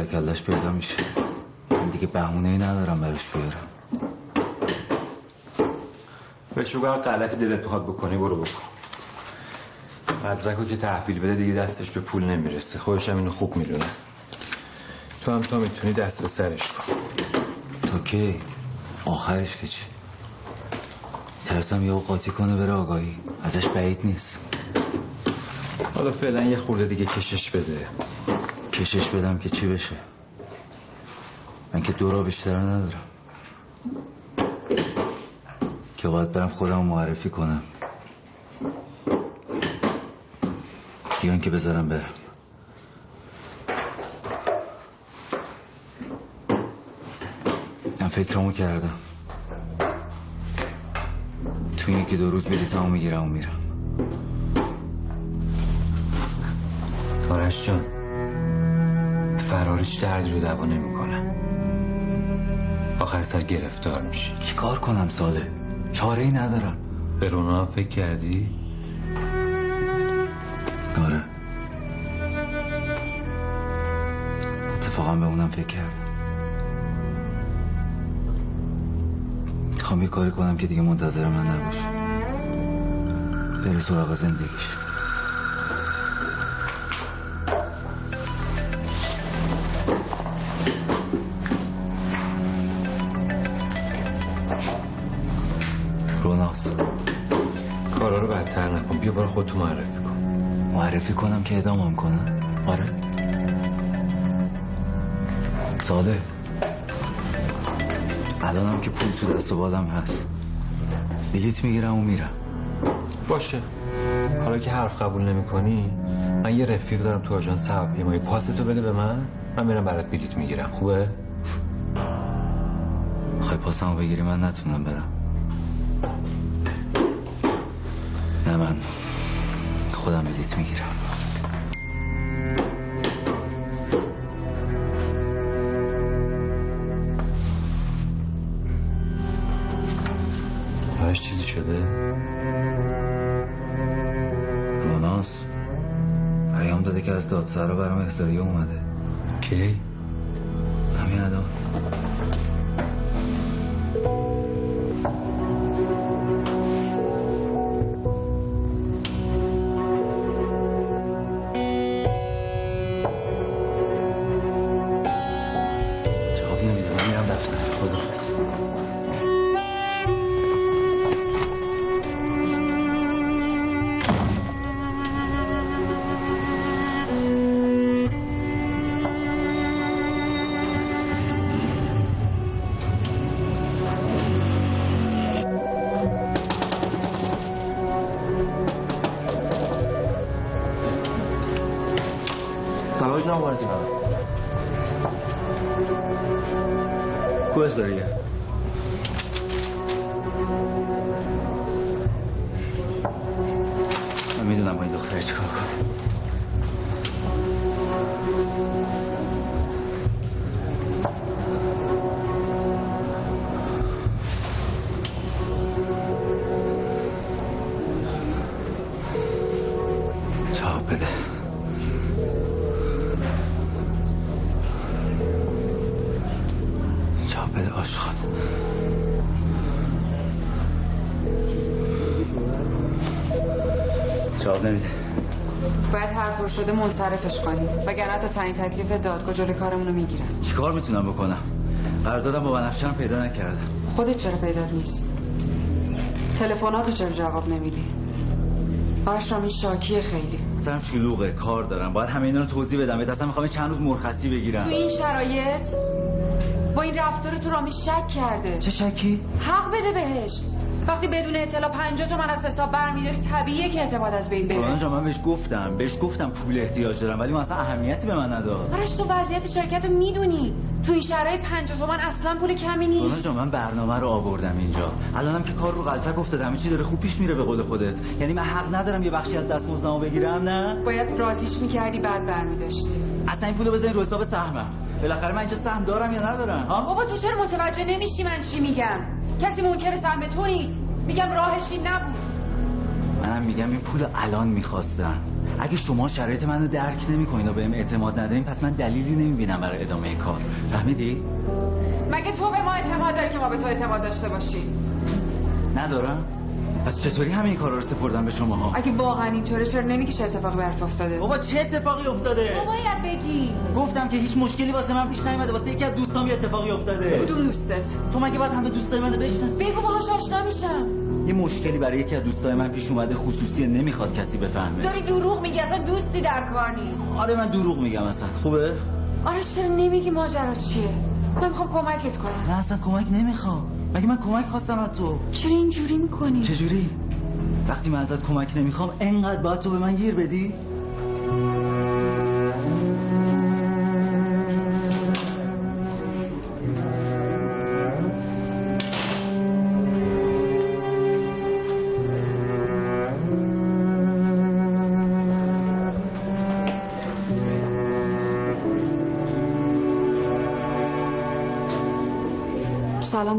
سر کلش پیدا میشه. من دیگه بهونه ای ندارم براش بیارم. بهش بگم غلطی دلت می‌خواد بکنی برو بکن. مدرکو که تحویل بده دیگه دستش به پول نمی‌رسه. خودش هم اینو خوب می‌دونه. تو هم تا می‌تونی دست به سرش کن تا کی؟ آخرش که چی؟ ترسم یه قاطی کنه بره آگاهی. ازش بعید نیست. حالا فعلا یه خورده دیگه کشش بده. کشش بدم که چی بشه. من که دورا بیشتر ندارم. که باید برم خودم معرفی کنم. یا که بذارم برم. من فکرمو کردم. تو یکی دو روز بلیتمو می‌گیرم و میرم. آرش جان. فرار هیچ دردی رو دوا نمی‌کنه آخر سر گرفتار میشی. چیکار کنم ساده؟ چاره ای ندارم. به رونا فکر کردی؟ آره. اتفاقا به اونم فکر کردم. می‌خوام یه کاری کنم که دیگه منتظر من نباشه بره سراغ زندگیش. کنم که ادامم کنم. آره. ساده. الانم که پول تو دست و بالم هست. بلیت می‌گیرم و میرم. باشه. حالا که حرف قبول نمی کنی من یه رفیق دارم تو آژانس هواپیمایی پاستو بده به من. من میرم برات بلیت می‌گیرم. خوبه؟ خواهی پاسمو بگیری من نتونم برم. نه من خودم بلیت می‌گیرم. دادسرا برام احضاریه اومده. کی؟ وگرنه تا تعیین تکلیف دادگاه جلوی کارمون رو می‌گیرن. چیکار می‌تونم بکنم؟ قراردادم با بنفشم پیدا نکردم. خودت چرا پیدا نیست تلفناتو چرا جواب نمیدی؟ آرش رامین شاکیه خیلی. سرم شلوغه کار دارم. باید همه اینا رو توضیح بدم. بهت اصلا می‌خوام چند روز مرخصی بگیرم. تو این شرایط؟ با این رفتار تو رامین شک کرده. چه شکی؟ حق بده بهش. وقتی بدون اطلاع 50 تومن از حساب برمیداری طبیعیه که اعتماد از بین بره. جان من بهش گفتم. بهش گفتم پول احتیاج دارم ولی اون اصلا اهمیتی به من نداد. آرش تو وضعیت شرکت رو می‌دونی. تو این شرایط 50 تومن اصلا پول کمی نیست. جان من برنامه رو آوردم اینجا. الانم که کار رو غلطک افتاده همه چی داره خوب پیش میره به قول خودت. یعنی من حق ندارم یه بخشی از دستمزدمو بگیرم نه؟ باید رازیش می‌کردی بعد برمیداشتی اصلا این پولو بزنین رو حساب سهمم. بالاخره من اینجا سهم دارم یا ندارم؟ ها؟ بابا تو چرا متوجه نمیشی من چی میگم؟ کسی منکر سهم تو نیست. میگم راهش این نبود. منم میگم این پول الان می‌خواستم. اگه شما شرایط منو درک نمی‌کنین و بهم اعتماد ندارین پس من دلیلی نمی‌بینم برای ادامه کار. فهمیدی؟ مگه تو به ما اعتماد داری که ما به تو اعتماد داشته باشیم؟ ندارم. پس چطوری همه این کارا رو سپردم به شما ها اگه واقعا اینطوره چرا نمیگی چه اتفاقی برات افتاده؟ بابا چه اتفاقی افتاده؟ تو باید بگی. گفتم که هیچ مشکلی واسه من پیش نیومده. واسه یکی از دوستام یه اتفاقی افتاده. کدوم دوستت؟ تو مگه باید همه دوستای منو بشناسی؟ بگو باهاش آشنا میشم. یه مشکلی برای یکی از دوستای من پیش اومده خصوصی نمی‌خواد کسی بفهمه. داری دروغ میگی اصلا دوستی در کار نیست. آره من دروغ میگم اصلا. خوبه؟ آره چرا نمیگی ماجرا چیه؟ من می‌خوام کمکت کنم. نه اصلا کمک نمی‌خوام. مگه من کمک خواستم از تو؟ چرا اینجوری می‌کنی؟ چجوری؟ وقتی من ازت کمک نمی‌خوام انقدر باید تو به من گیر بدی؟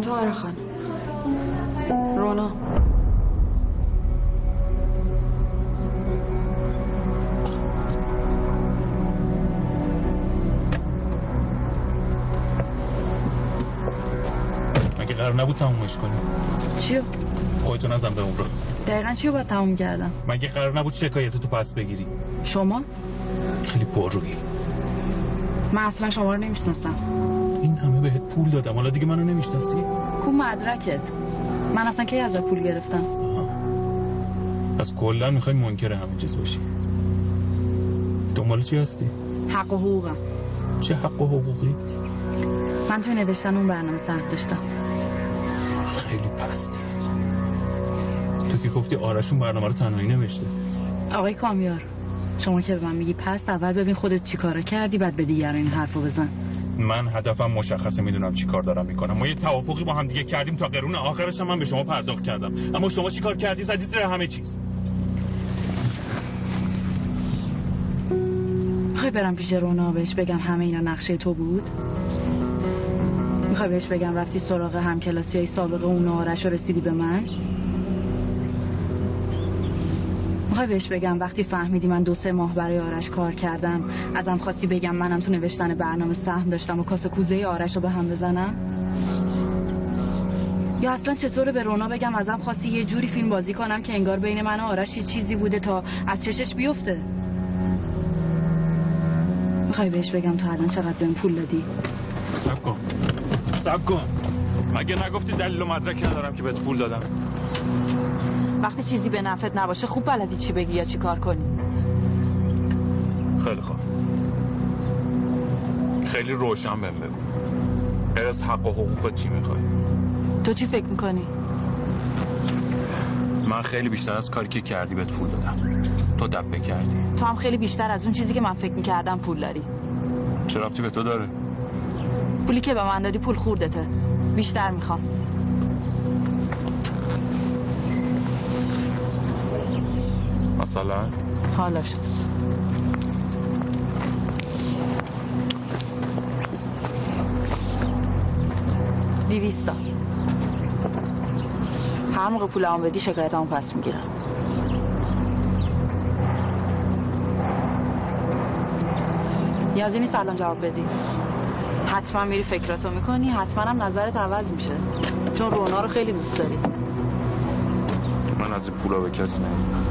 سلام تو خانم. رونا. مگه قرار نبود تمومش کنی؟ چیو؟ خودتو نزن به اون رو دقیقا چیو باید تموم کردم؟ مگه قرار نبود شکایت تو پس بگیری؟ شما؟ خیلی پررویی من اصلا شما رو نمی‌شناسم. این همه بهت پول دادم. حالا دیگه منو نمی‌شناسی؟ کو مدرکت. من اصلا کی ازت پول گرفتم؟ پس کلا می‌خوای منکر همه چیز باشی. دنبال چی هستی؟ حق و حقوقم. چه حق و حقوقی؟ من توی نوشتن اون برنامه سخت داشتم. خیلی پستی تو که گفتی آرشون برنامه رو تنهایی نوشته. آقای کامیار شما که به من میگی پست اول ببین خودت چی کارا کردی بعد به دیگران این حرفو بزن. من هدفم مشخصه می‌دونم چی کار دارم می‌کنم. ما یه توافقی با هم دیگه کردیم تا قرون آخرش هم من به شما پرداخت کردم. اما شما چی کار کردی؟ زدی زیر همه چیز. می‌خوای برم پیش رونا بهش بگم همه اینا نقشه تو بود؟ می‌خوای بهش بگم رفتی سراغ همکلاسی های سابق اون آرش و رسیدی به من؟ می‌خوای بهش بگم وقتی فهمیدی من دو سه ماه برای آرش کار کردم ازم خواستی بگم منم تو نوشتن برنامه سهم داشتم و کاسه کوزه آرش رو به هم بزنم؟ یا اصلا چطوره به رونا بگم ازم خواستی یه جوری فیلم بازی کنم که انگار بین من و آرش یه چیزی بوده تا از چشش بیفته؟ می‌خوای بهش بگم تو الان چقدر بهم پول دادی؟ سب کن. سب کن. مگه نگفتی دلیل و مدرکی ندارم که بهت پول دادم؟ وقتی چیزی به نفعت نباشه خوب بلدی چی بگی یا چی کار کنی. خیلی خوب. خیلی روشن بهم بگو. از حق و حقوقت چی می‌خوای؟ تو چی فکر می‌کنی؟ من خیلی بیشتر از کاری که کردی بهت پول دادم. تو دبه کردی. تو هم خیلی بیشتر از اون چیزی که من فکر می‌کردم پول داری. چه ربطی به تو داره؟ پولی که به من دادی پول خوردته. بیشتر می‌خوام. مثلا؟ حالا شد. دیویستا هر موقع پول هم بدی شکایت هم پس می‌گیرم. نیازی نیست الان جواب بدی. حتما میری فکراتو می‌کنی حتما هم نظرت عوض میشه. چون رونا رو خیلی دوست داری. من از این پولا به کسی نمیدم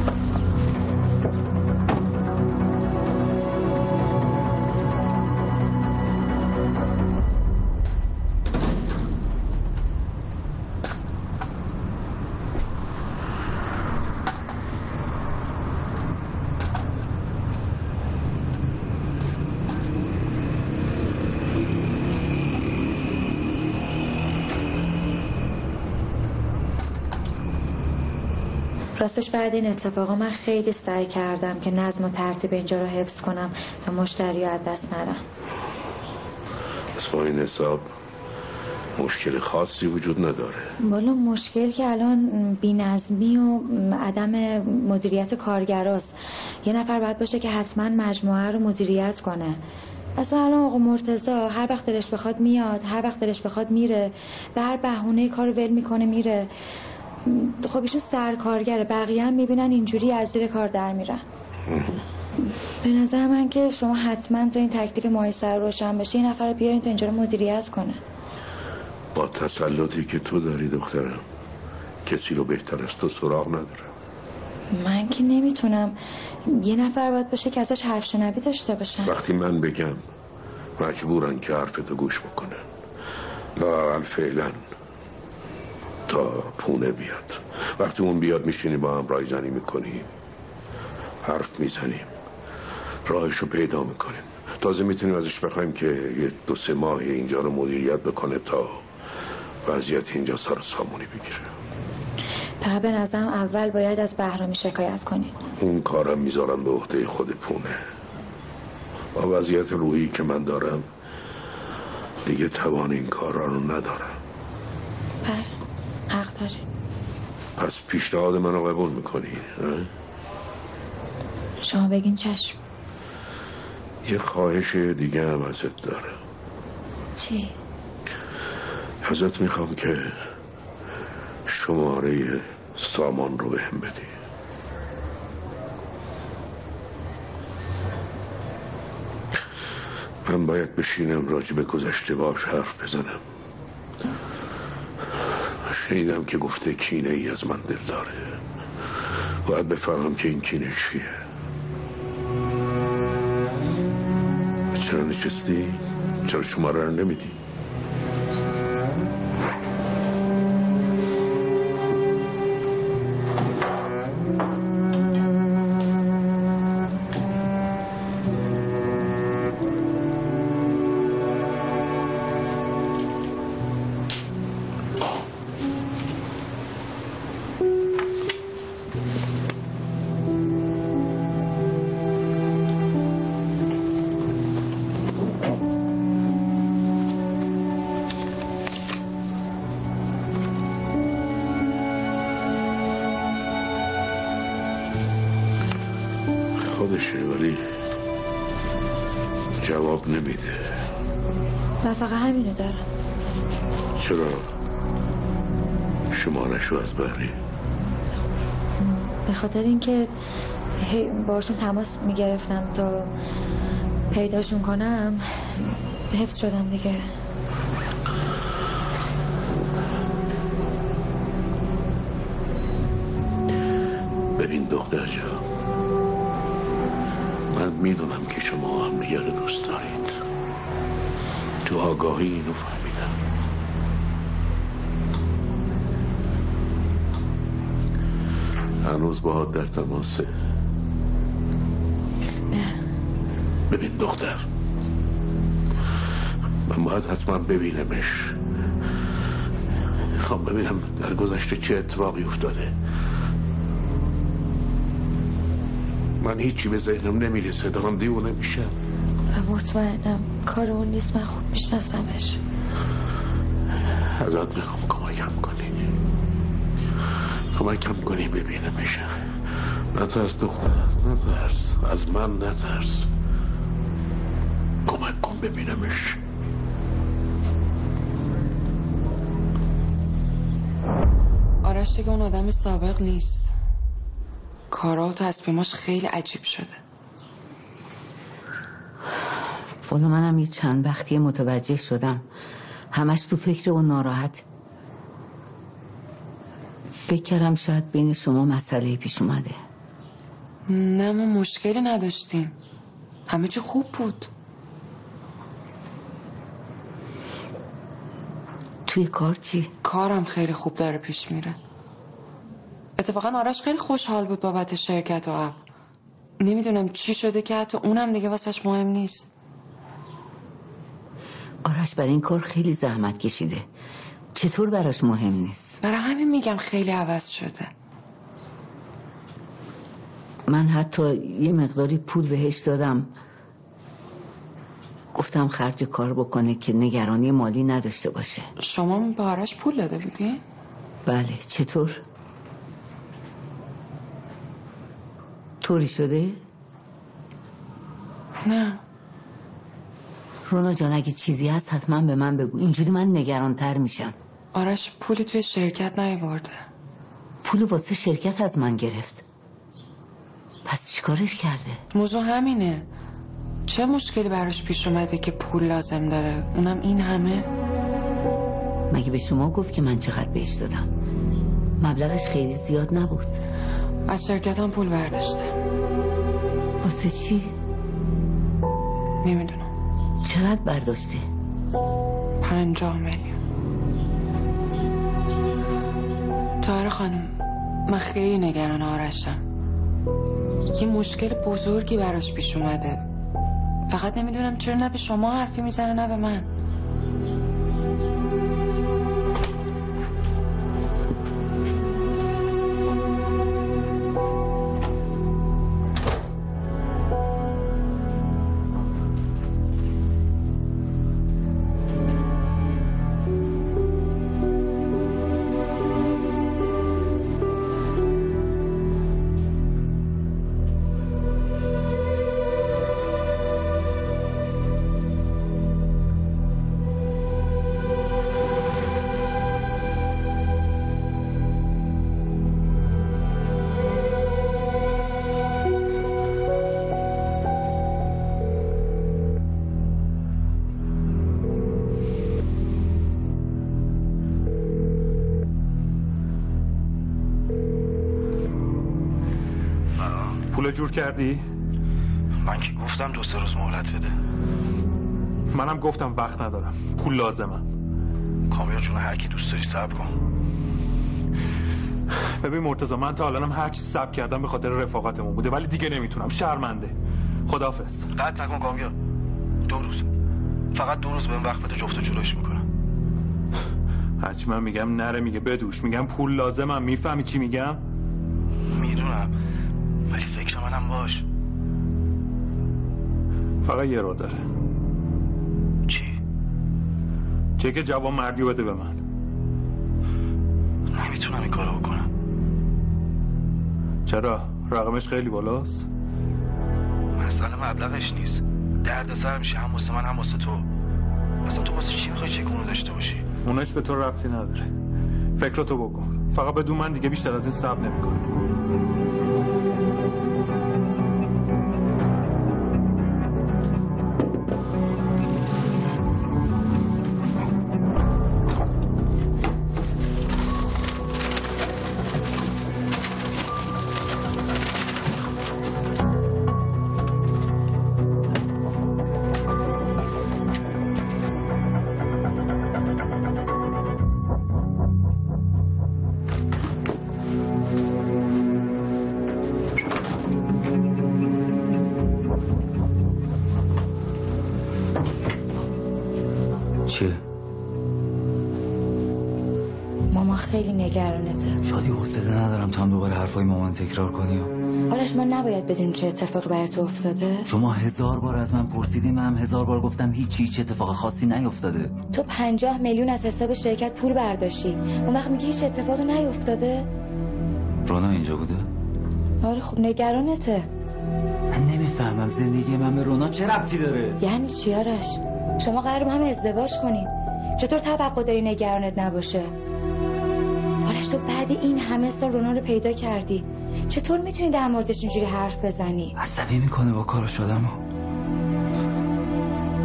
راستش بعد این اتفاقا من خیلی سعی کردم که نظم و ترتیب اینجا رو حفظ کنم تا مشتری از دست نرم. پس با این حساب مشکل خاصی وجود نداره. بالا مشکل که الان بینظمی و عدم مدیریت کارگراست. یه نفر باید باشه که حتما مجموعه رو مدیریت کنه. اصلا الان آقا مرتزا هر وقت دلش بخواد میاد هر وقت دلش بخواد میره. به هر بهونه کار ول می‌کنه میره. خب ایشون سرکارگره. بقیه هم می‌بینن اینجوری از زیر کار در میرن. به نظر من که شما حتما تا این تکلیف مایستر روشن بشه یه نفر رو بیارین تا اینجا رو مدیریت کنه. با تسلطی که تو داری دخترم کسی رو بهتر از تو سراغ نداره. من که نمی‌تونم. یه نفر باید باشه که ازش حرف شنوی داشته باشن. وقتی من بگم مجبورن که حرفتو گوش بکنن. لاقل فعلا تا پونه بیاد. وقتی اون بیاد میشینی با هم رایزنی می‌کنیم حرف می‌زنیم راهشو پیدا می‌کنیم. تازه می‌تونیم ازش بخوایم که یه دو سه ماه اینجا رو مدیریت بکنه تا وضعیت اینجا سر سامونی بگیره. تا به نظرم اول باید از بهرامی شکایت کنید. اون کارم می‌ذارم به عهده خود پونه. با وضعیت روحی که من دارم دیگه توان این کارا رو ندارم. بله. حق داری پس پیشنهاد منو قبول می‌کنی شما بگین چشم. یه خواهش دیگه هم ازت دارم. چی؟ ازت می‌خوام که شماره سامان رو بهم بدی. من باید بشینم راجع به گذشته باش حرف بزنم. شنیدم که گفته کینه ای از من دل داره باید بفهمم که این کینه چیه چرا نشستی؟ چرا شماره رو نمیدی؟ شمارشو از بری به خاطر اینکه باشون تماس می‌گرفتم تا پیداشون کنم حفظ شدم دیگه. ببین دختر جا من می‌دونم که شما هم رو دوست دارید. تو آگاهی اینو هنوز باهات در تماسه نه ببین دختر. من باید حتما ببینمش. می‌خوام ببینم در گذشته چه اتفاقی افتاده. من هیچی به ذهنم نمی‌رسه دارم دیوونه میشم مطمئنم کار اون نیست من خوب میشناسمش. ازت می‌خوام کمکم کنی کمکم کنی ببینمش. نترس دختر نترس. از من نترس. کمک کن ببینمش. آرش دیگه اون آدم سابق نیست. کارا و تصمیماش خیلی عجیب شده. والا منم یه چند وقتی متوجه شدم. همش تو فکر و ناراحت. فکر کردم شاید بین شما مسئله پیش اومده. نه ما مشکلی نداشتیم. همه چی خوب بود. توی کار چی؟ کارم خیلی خوب داره پیش میره. اتفاقا آرش خیلی خوشحال بود بابت شرکت و اپ. نمی‌دونم چی شده که حتی اونم دیگه واسش مهم نیست. آرش برای این کار خیلی زحمت کشیده. چطور براش مهم نیست؟ برای همین میگم خیلی عوض شده من حتی یه مقداری پول بهش دادم گفتم خرج کار بکنه که نگرانی مالی نداشته باشه شما به آرش پول داده بودی؟ بله چطور؟ طوری شده؟ نه رونا جان اگه چیزی هست حتما به من بگو. اینجوری من نگرانتر میشم. آرش پولی توی شرکت نیورده پول واسه شرکت از من گرفت. پس چیکارش کرده؟ موضوع همینه. چه مشکلی براش پیش اومده که پول لازم داره؟ اونم این همه؟ مگه به شما گفت که من چقدر بهش دادم؟ مبلغش خیلی زیاد نبود. از شرکت هم پول برداشته. واسه چی؟ نمی‌دونم. چقدر برداشته؟ پنجاه میلیون. تاره خانم من خیلی نگران آرشم. یه مشکل بزرگی براش پیش اومده. فقط نمی‌دونم چرا نه به شما حرفی می‌زنه نه به من. جور کردی؟ من که گفتم دو سه روز مهلت بده. منم گفتم وقت ندارم. پول لازمم کامیار جون هر کی دوست داری صبر کن. ببین مرتضی من تا الانم هر چی سب کردم به خاطر رفاقتمون بوده ولی دیگه نمی‌تونم. شرمنده. خدافظ قطع نکن کامیار دو روز. فقط دو روز بهم وقت بده جفت و جلوش می‌کنم. هرچی من میگم نره میگه بدوش. میگم پول لازمم می‌فهمی چی میگم؟ فقط یه رو داره. چی؟ چه که جوان مردی بده به من. نمی‌تونم این کارو بکنم چرا؟ رقمش خیلی بالاست. مسئله مبلغش نیست. درد سر میشه هم واسه من هم واسه تو. اصلا تو واسه چی می‌خوای چکونو داشته باشی؟ اونش به تو ربطی نداره. فکراتو بکن. فقط بدون من دیگه بیشتر از این صبر نمی‌کنم تکرار کنی آرش ما نباید بدونیم چه اتفاقی برای تو افتاده. شما هزار بار از من پرسیدی من هم هزار بار گفتم هیچی هیچ اتفاق خاصی نیفتاده تو پنجاه میلیون از حساب شرکت پول برداشتی. اون وقت میگی هیچ اتفاقی نیفتاده رونا اینجا بوده؟ آره خب نگرانته. من نمی‌فهمم زندگی من به رونا چه ربطی داره. یعنی چی آرش؟ شما قرار هم ازدواج کنین. چطور توقع داری نگرانت نباشه؟ آرش تو بعد این همه سال رونا رو پیدا کردی. چطور می‌تونی در موردش اینجوری حرف بزنی؟ عصبی می‌کنه با کار شدم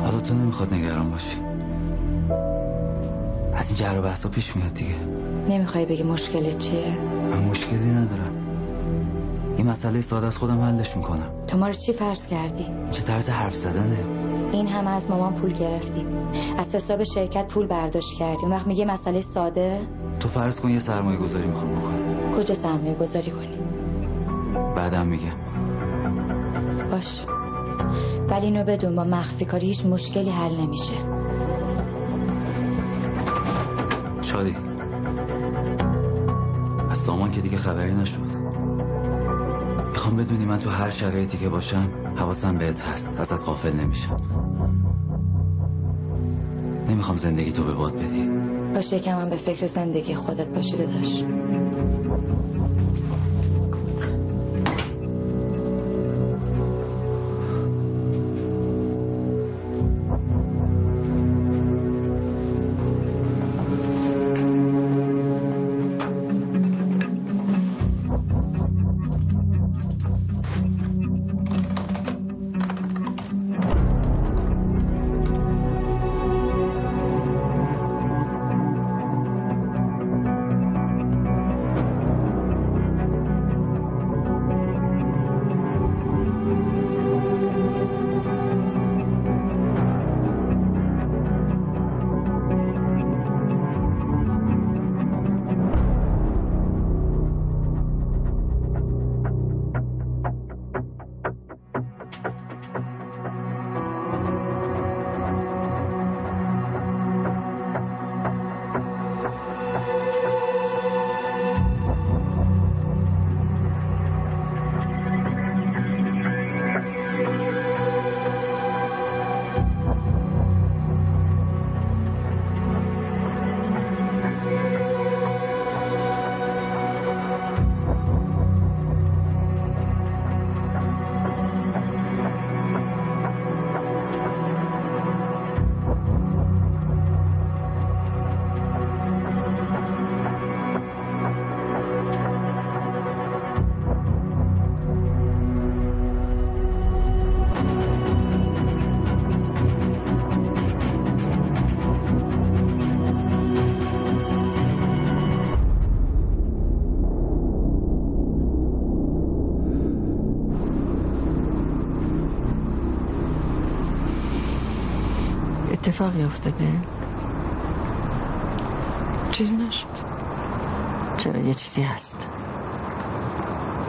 حالا تو نمی‌خواد نگران باشی. از این جر و بحثا پیش میاد دیگه. نمی‌خوای بگی مشکلت چیه؟ من مشکلی ندارم. این مسئله ساده از خودم حلش می‌کنم. تو ما رو چی فرض کردی؟ چه طرز حرف زدنه. این همه از مامان پول گرفتی از حساب شرکت پول برداشت کردی. اون وقت میگه مسئله ساده؟ تو فرض کن یه سرمایه گذاری می‌خوام بکنم. کجا سرمایه گذاری کنی؟ بعدم میگم باش. ولی اینو بدون با مخفی کاری هیچ مشکلی حل نمیشه. شادی. از سامان که دیگه خبری نشد. می‌خوام بدونی من تو هر شرایطی که باشم حواسم بهت هست. ازت غافل نمیشم. نمی‌خوام زندگی تو به باد بدی. باشه یکم هم به فکر زندگی خودت باشی داداش. اتفاقی افتاده چیزی نشد. چرا یه چیزی هست؟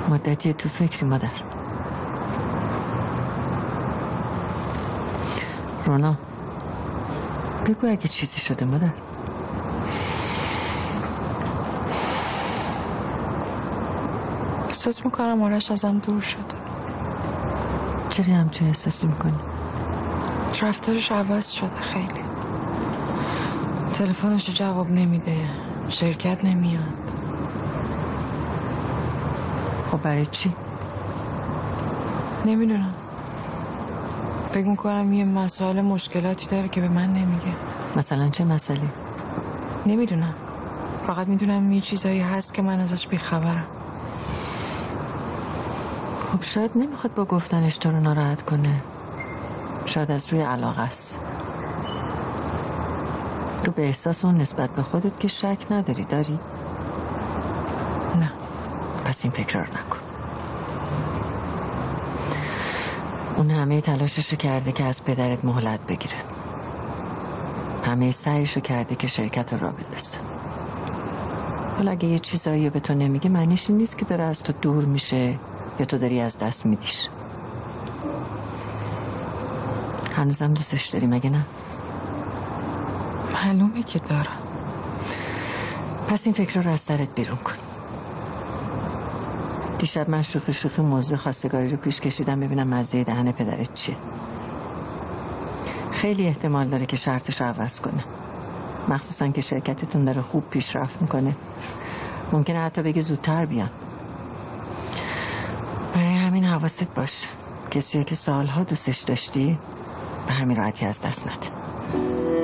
مدتی تو فکری مادر. رونا بگو اگه چیزی شده مادر. احساس می‌کنم آرش ازم دور شده. چرا همچین احساسی می‌کنی؟ رفتارش عوض شده خیلی. تلفنش جواب نمیده. شرکت نمیاد. خب برای چی؟ نمی‌دونم. فکر می‌کنم یه مسائل مشکلاتی داره که به من نمیگه. مثلا چه مسئله؟ نمی‌دونم. فقط می‌دونم یه چیزایی هست که من ازش بیخبرم. خب شاید نمی‌خواد با گفتنش تو رو ناراحت کنه. شاید از روی علاقه است. تو به احساس اون نسبت به خودت که شک نداری داری؟ نه. پس این فکر رو نکن. اون همه تلاششو کرده که از پدرت مهلت بگیره. همه سعیشو کرده که شرکت رو را بندازه حالا اگه یه چیزایی به تو نمیگه معنیش این نیست که داره از تو دور میشه یا تو داری از دست میدیش. هنوزم دوستش داری مگه نه؟ معلومه که دارم. پس این فکر رو از سرت بیرون کن. دیشب من شوخی شوخی موضوع خواستگاری رو پیش کشیدم ببینم مزه دهن پدرت چیه. خیلی احتمال داره که شرطش رو عوض کنه. مخصوصا که شرکتتون داره خوب پیشرفت می‌کنه. ممکنه حتی بگه زودتر بیان. برای همین حواست باشه کسی که سالها دوستش داشتی؟ به همین راحتی از دست نده.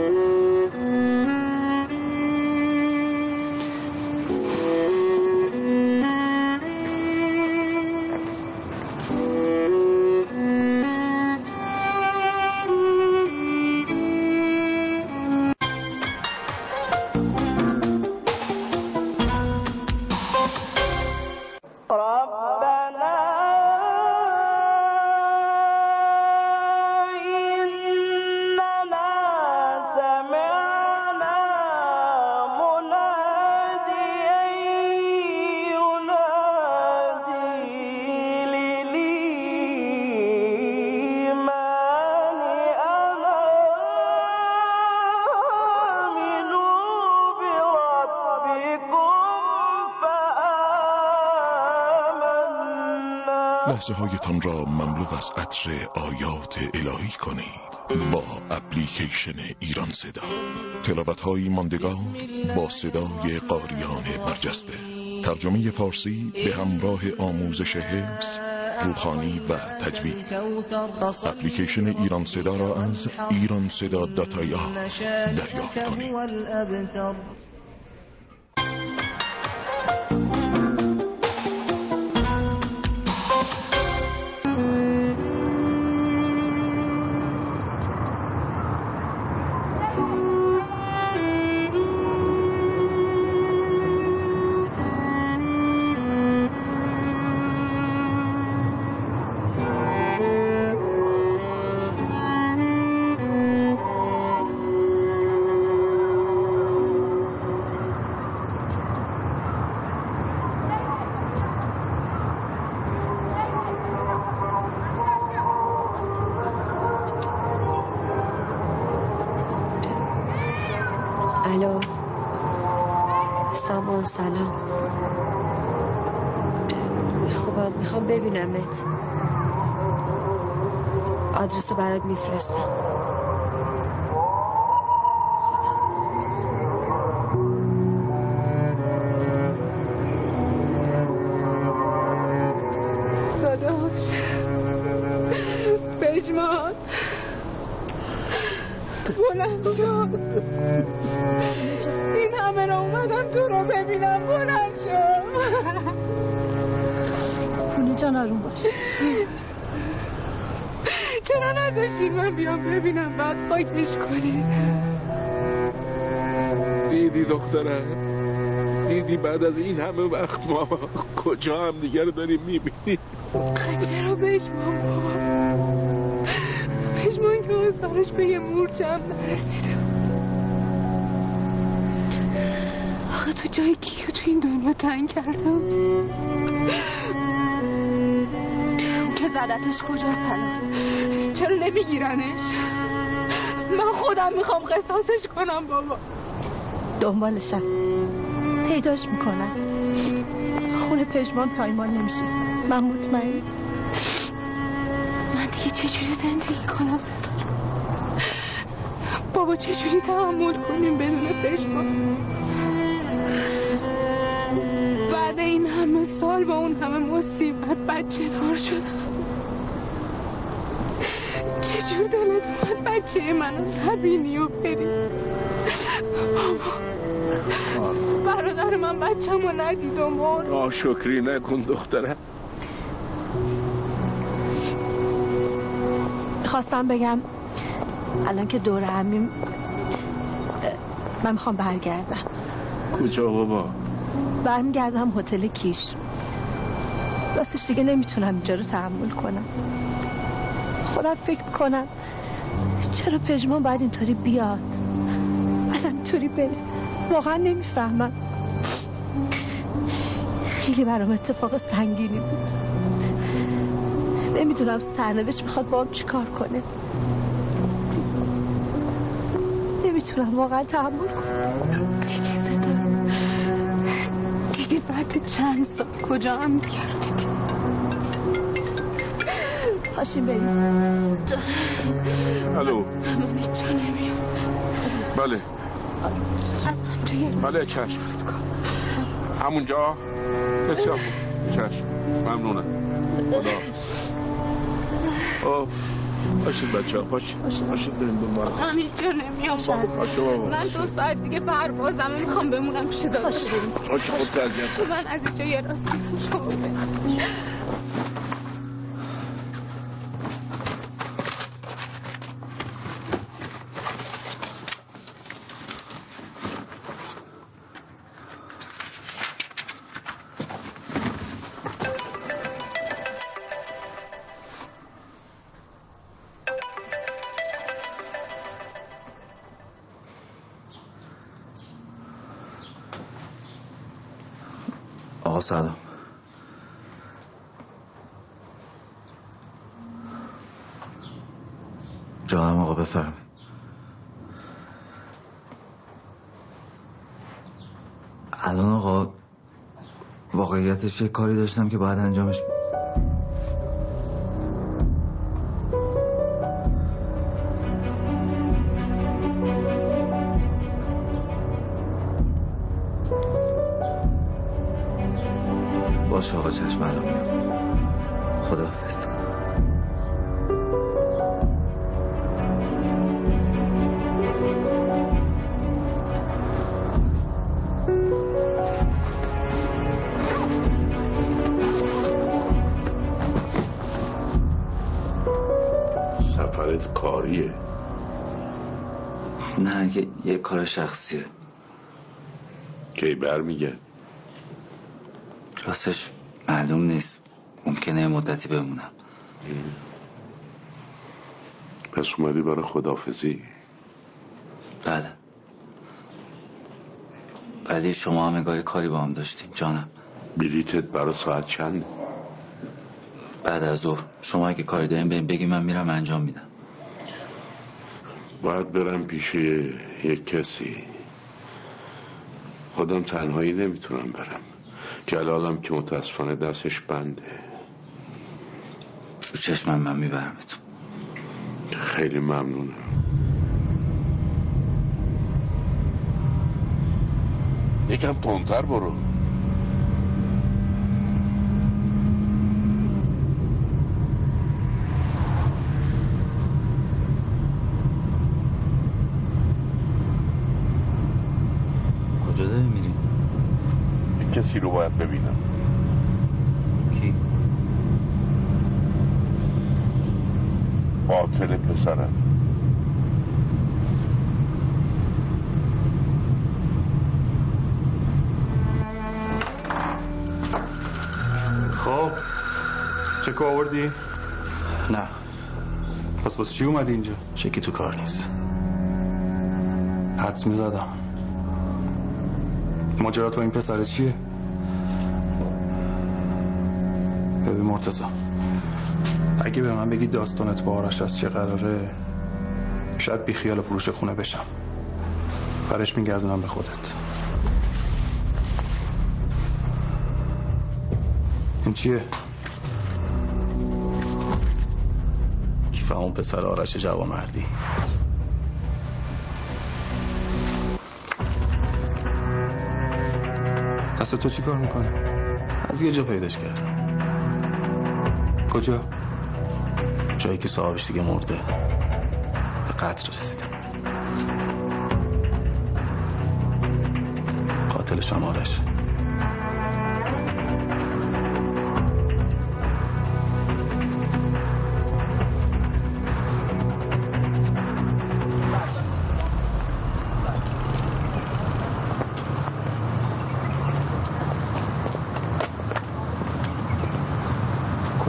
لحظه هایتان را مملو از عطر آیات الهی کنید. با اپلیکیشن ایران صدا. تلاوت های ماندگار با صدای قاریان برجسته. ترجمه فارسی به همراه آموزش حفظ روخانی و تجوید. اپلیکیشن ایران صدا را از ایران صدا داتایا دریافت کنید. چرا نذاشتین من بیام ببینم بعد پاکش کنی دیدی دخترم دیدی بعد از این همه وقت ما کجا هم دیگر داریم می‌بینیم چرا پژمان بابا پژمان که آزارش به یه مورچه هم نرسیده آخه تو جای کیو تو این دنیا تنگ کردم. زدتش کجا سلام؟ چرا نمیگیرنش؟ من خودم می‌خوام قصاصش کنم بابا. دنبالشم پیداش می‌کنن خون پژمان پایمان نمیشه. من مطمئن. من دیگه چجوری زندگی کنم؟ بابا چجوری تحمل کنیم بدون پشمان بعد این همه سال با اون همه مصیبت بچه دار شدم. چجور دلت اومد بچه منو نبینی و بری. بابا برادر من بچه رو ندید و مرد ناشکری نکن دخترم خواستم بگم الان که دور همیم من می‌خوام برگردم. کجا بابا؟ برمیگردم هتل کیش. راستش دیگه نمی‌تونم اینجا رو تحمل کنم. خودم فکر می‌کنم. چرا پژمان باید اینطوری بیاد؟ اصلا اینطوری بره واقعا نمی‌فهمم. خیلی برام اتفاق سنگینی بود. نمی‌دونم سرنوشت می‌خواد با هم چیکار کنه. نمی‌تونم واقعا تحمل کنم. چند سال کجا هم میگردید پاشیم بریم. الو. من هیچ جا نمیام بله. از همجا بله چشم. همونجا بسیار چشم. ممنونم. خدا. اوه. باشید بچه ها باشید. باشید بریم دنبال من هیچ جا نمیام. من دو ساعت دیگه پروازمه. می‌خوام بمونم. پیش داداشم باشه خود من از اینجا یه راست. شما سلام. جانم آقا بفرم الان آقا واقعیتش یه کاری داشتم که باید انجامش شخصیه. کی برمیگه؟ راستش معلوم نیست. ممکنه یه مدتی بمونم. پس اومدی برای خدافزی بله. ولی شما هم نگاه کاری با هم داشتین جانم. بلیتت برای ساعت چند؟ بعد از ظهر. شما اگه کاری دارین بهم بگی من میرم انجام میدم. باید برم پیش یک کسی. خودم تنهایی نمی‌تونم برم. جلالم که متاسفانه دستش بنده. رو چشمم من میبرمتون خیلی ممنونم. یکم تندتر برو کجا داری میری؟ یک کسی رو باید ببینم کی؟ قاتل پسرم خب چک آوردی؟ نه پس واسه چی اومدی اینجا؟ شکی تو کار نیست حدس می‌زدم ماجرات با این پسر چیه؟ ببین مرتزا اگه به من بگی داستانت با آرش از چه قراره شاید بی خیال فروش خونه بشم. برش میگردونم به خودت. این چیه؟ کیف اون پسر آرش جوامردی دست تو چی کار می‌کنه؟ از یه جا پیداش کردم. کجا؟ جایی که صاحبش دیگه مرده. به قتل رسیدم قاتلش هم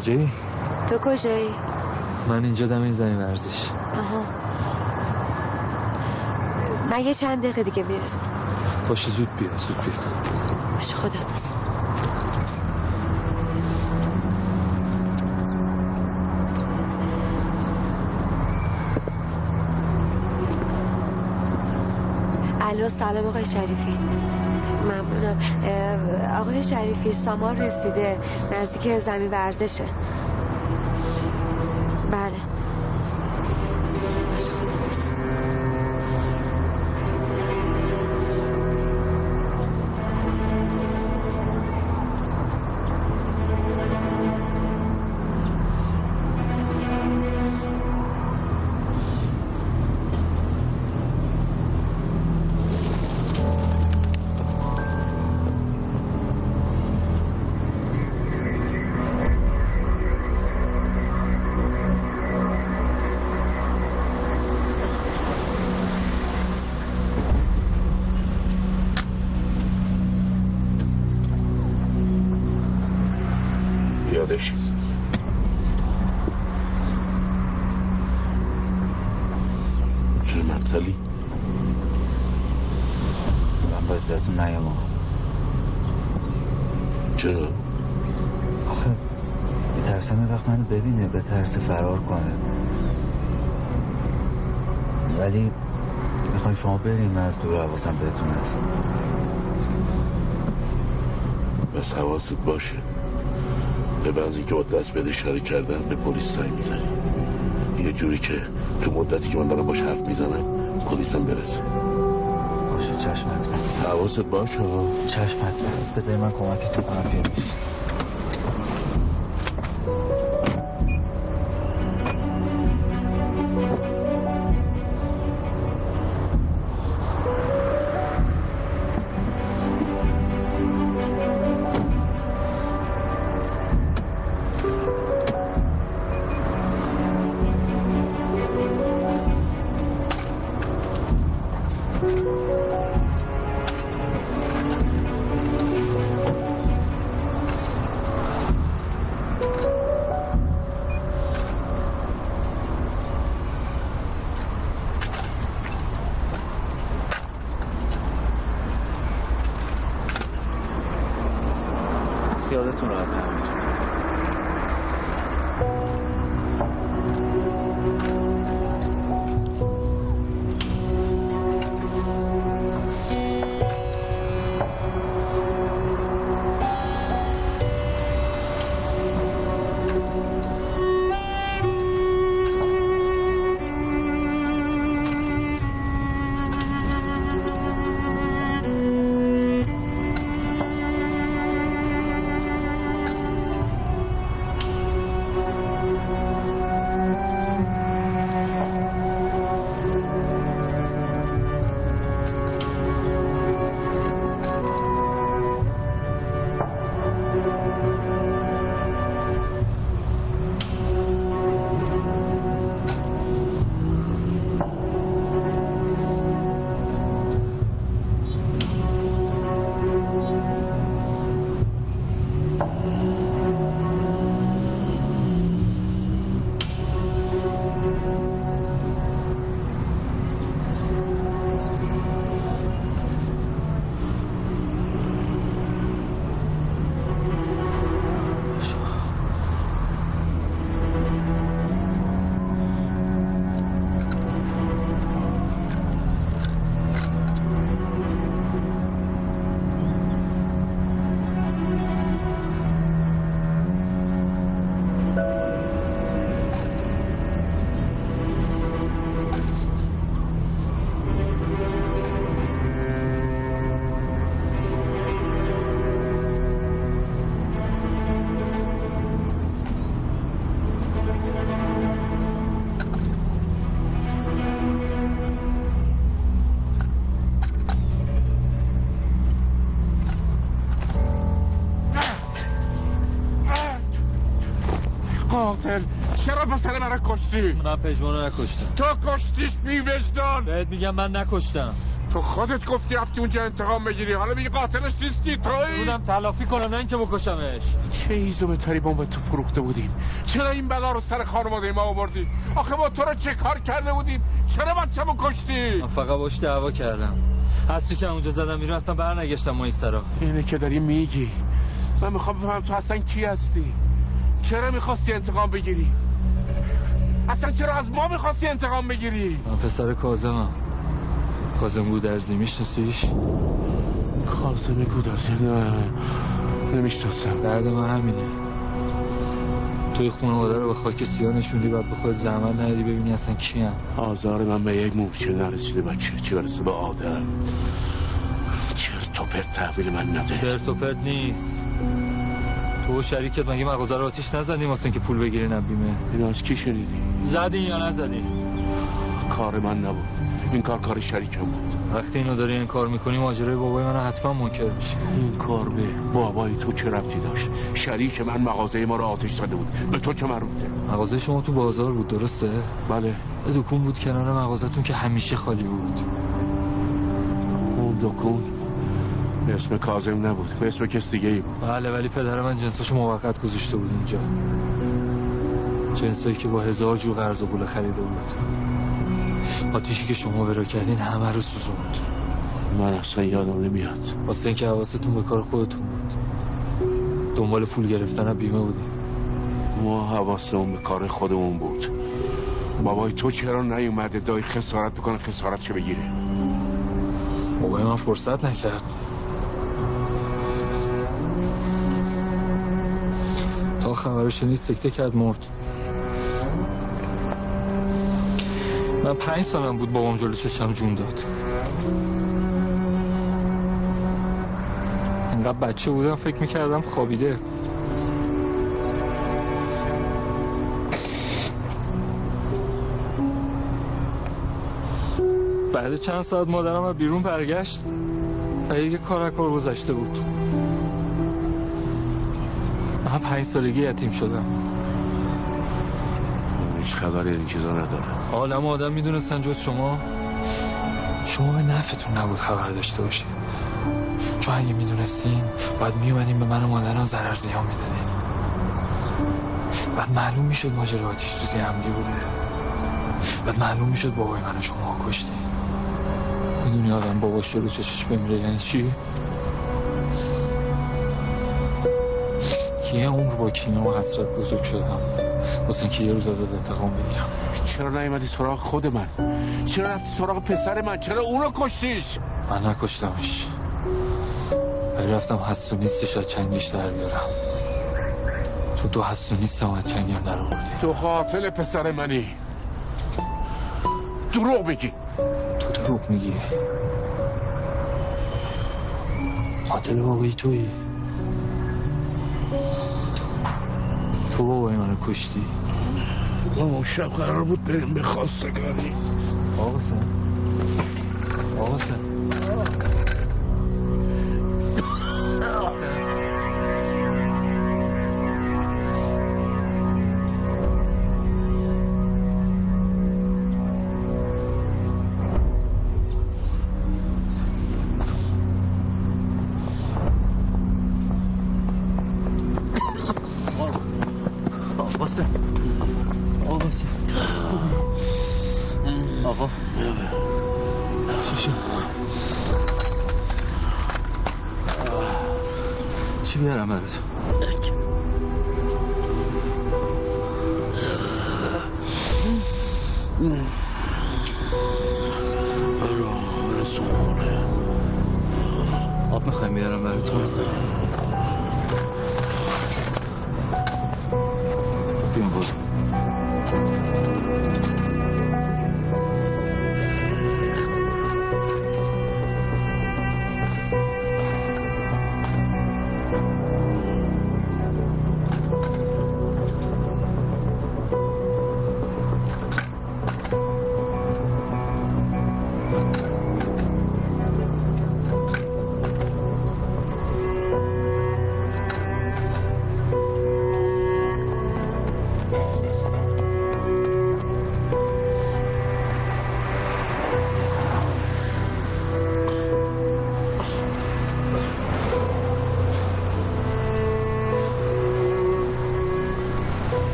کجایی؟ تو کجایی؟ من اینجا دم این زمین ورزش. آها. من یه چند دقیقه دیگه می‌رسم. باشه زود بیا زود بیا. باشه خدافز الو سلام آقای شریفی. ممنونم. آقای شریفی سامان رسیده. نزدیک زمین ورزشه. ترس فرار کنه. ولی می‌خواین شما بریم من از دور حواسم بهتون هست. بس حواست باشه. به بعضی که با دست بده اشاره کردن به پلیس سعی می‌زنی یه جوری که تو مدتی که من دارم باش حرف می‌زنم پلیسم برسه. باشه چشم حتما حواست باشه. ها. چشم حتما بذاری من کمکتون کنم. پیاده کشتی. من پژمانو نکشتم. تو کشتیش بی وجدان بهت میگم من نکشتم. تو خودت گفتی رفتی اونجا انتقام بگیری. حالا میگی قاتلش نیستی تویی بودم تلافی کنم نه اینکه بکشمش. چه ایزو به تریبون به تو فروخته بودیم؟ چرا این بلا رو سر خانواده ما آوردی؟ آخه ما تو رو چه کار کرده بودیم؟ چرا بچه‌مو کشتی؟ من فقط باش دعوا کردم. حسی که اونجا زدم بیرون اصلا برنگشتم ما این سرا اینه که داری میگی. من می‌خوام بفهمم تو اصلا کی هستی؟ چرا می‌خواستی انتقام بگیری؟ اصلا چرا از ما می‌خواستی انتقام بگیری؟ من پسر کازمم کازم بود درزی میشناسیش؟ کاسم کودرسی نه نمی‌شناسم. درد من همینه. توی خانواده رو به خاک سیاه نشوندی بعد به خود زحمت ندی ببینی اصلا کی هم آزار من به یک مورچه نرسیده بچه چه برسه به آدم. چرت و پرت تحویل من نده. چرت و پرت نیست. تو و شریکت مگه مغازه رو آتیش نزدیم واسه که پول بگیرین بیمه اینو از کی شنیدی؟ زدین یا نزدین کار من نبود. این کار کار شریکم بود. وقتی اینو داری این کار می‌کنی ماجرای بابای من حتما منکر میشه. این کار به بابای تو چه ربطی داشت؟ شریک من مغازه ما رو آتش زده بود. به تو چه مربوطه؟ مغازه شما تو بازار بود درسته؟ بله. دکون بود کنار مغازتون که همیشه خالی بود. اون دکون به اسم کازم نبود به اسم کس دیگه ای بود. بله ولی پدر من جنساشو موقت گذاشته بود اینجا. جنسایی که با هزار جو قرض و پول خریده بود. آتیشی که شما برا کردین همه رو سوزوند. من اصلا یادم نمیاد. واسه اینکه حواستون به کار خودتون بود. دنبال پول گرفتن بیمه بودیم. ما حواسمون به کار خودمون بود. بابای تو چرا نیومده دایی خسارت بکنه خسارت چه بگیره؟ بابای من فرصت نکرد. تا خبرش شنید سکته کرد مرد. من پنج سالم بود بابام جلو چشم جون داد. انقدر بچه بودم فکر می‌کردم خوابیده. بعد چند ساعت مادرم بیرون برگشت و یه کار کار گذشته بود. من پنج سالگی یتیم شدم. هیچ خبری این چیزا نداره. عالم آدم می‌دونستن جز شما. شما به نفتون نبود خبر داشته باشید چون اگه می‌دونستین باید میومدین به من و مادرم ضرر زیان می‌دادین. بعد معلوم می‌شد ماجرا آتیش سوزی عمدی بوده. بعد معلوم می‌شد بابای من و شما کشتی. می‌دونی آدم باباش جلو چشش بمیره یعنی چی؟ یه عمر با کینه و حسرت بزرگ شدم. واسه اینکه یه روز ازت انتقام بگیرم. چرا نیومدی سراغ خود من؟ چرا رفتی سراغ پسر من؟ چرا اونو کشتیش؟ من نکشتمش. ولی رفتم هست و نیستش از چنگش در بیارم. چون تو هست و نیستم از چنگم در آوردی تو قاتل پسر منی. دروغ میگی. تو دروغ میگی. قاتل بابایی تویی. تو بابای منو کشتی. اون شب قرار بود بریم به خواستگاری آقا سن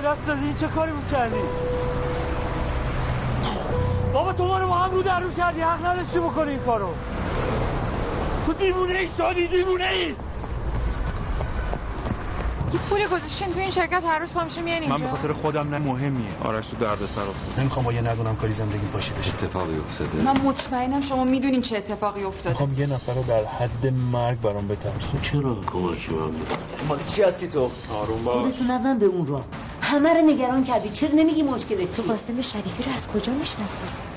دست دادی چه کاری بود کردی؟ بابا تو ما رو با هم رو در رو کردی حق نداشتی بکنی این کارو. تو دیوونه ای شادی دیوونه ای. یه پول گذاشتین تو این شرکت هر روز پا میشیم میان اینجا من به خاطر خودم نه مهمیه. آرش تو دردسر افتاد. نمی‌خوام با یه ندونم کاری زندگی پاشی بشه. اتفاقی افتاده. من مطمئنم شما می‌دونین چه اتفاقی افتاده. می‌خوام یه نفر رو در حد مرگ برام بترسون چرا؟ کمک من مالی چی هستی تو؟ آروم باش. خودتو نزن به اون را همه رو نگران کردی. چرا نمیگی مشکلت تو قاسم شریفی رو از کجا می‌شناسی؟